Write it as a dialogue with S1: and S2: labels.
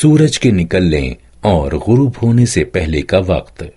S1: सूरज के निकलने और गुरूब होने से पहले का वक्त।